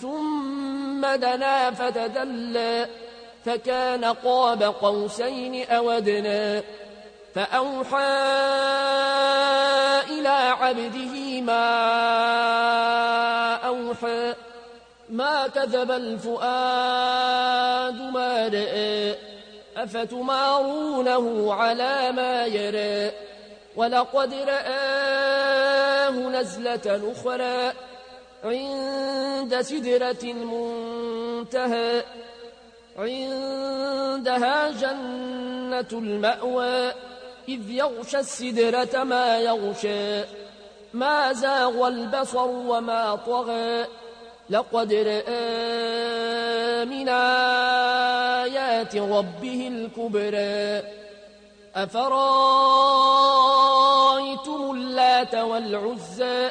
ثم دنا فتدلى فكان قاب قوسين أودنا فأوحى إلى عبده ما أوحى. ما كذب الفؤاد ما رأى. أفتمارونه على ما يرى. ولقد رآه نزلة أخرى. عند سدرة منتهى عندها جنة المأوى إذ يغشى السدرة ما يغشى ما زاغ البصر وما طغى. لقد رأى من آيات ربه الكبرى. أفرأيتم اللات والعزى؟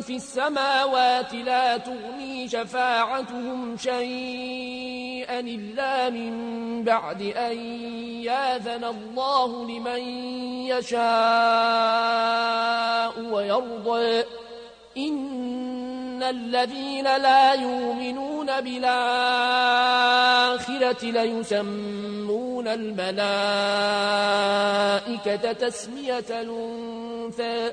في السماوات لا تغني شفاعتهم شيئا إلا من بعد أن ياذن الله لمن يشاء ويرضى. إن الذين لا يؤمنون بالآخرة ليسمون الملائكة تسمية الأنثى.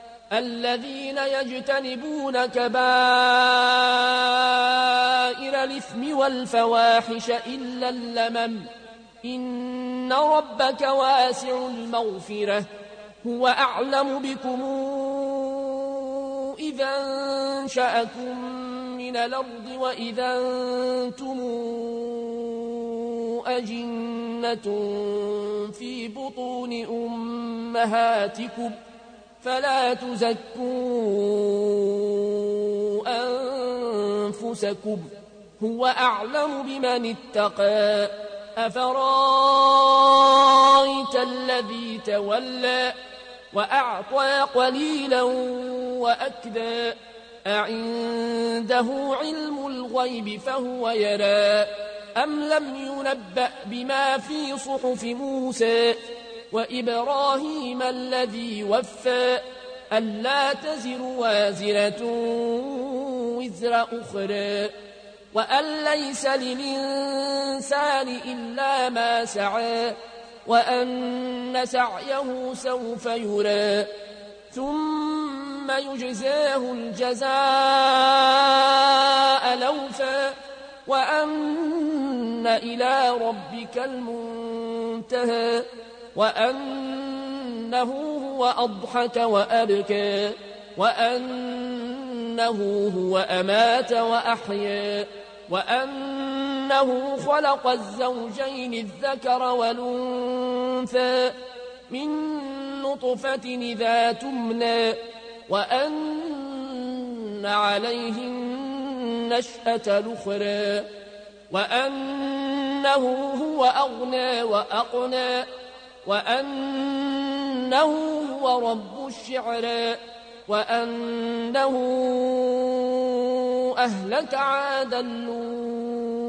الذين يجتنبون كبائر الإثم والفواحش إلا اللمم. إن ربك واسع المغفرة. هو أعلم بكم إذا أنشأكم من الأرض وإذا أنتم أجنة في بطون أمهاتكم. فلا تزكوا أنفسكم هو أعلم بمن اتقى أفرأيت الذي تولى وأعطى قليلا وأكدى أعنده علم الغيب فهو يرى أم لم ينبأ بما في صحف موسى وإبراهيم الذي وفى ألا تزر وازرة وزر أخرى وأن ليس للإنسان إلا ما سعى وأن سعيه سوف يرى ثم يجزاه الجزاء لوفا وأن إلى ربك المنتهى. وأنه هو أضحك وأبكى وأنه هو أمات وأحيا وأنه خلق الزوجين الذكر والأنثى من نطفة إذا تمنى وأن عليه النشأة الأخرى وأنه هو أغنى وأقنى. وأنه هو رب الشعرى وأنه أهلك عادا الأولى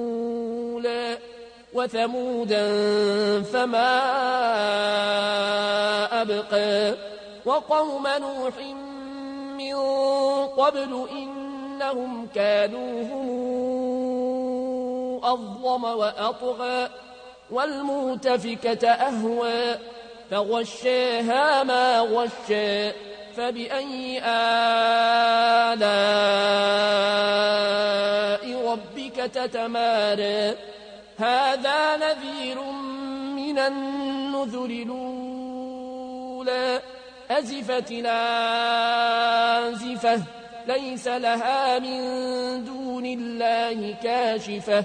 وثمودا فما أبقى وقوم نوح من قبل إنهم كانوا هم أظلم وأطغى. والمؤتفكة أهوى فغشاها ما غشى فبأي آلاء ربك تتمارى؟ هذا نذير من النذر الأولى. أزفت الآزفة ليس لها من دون الله كاشفة.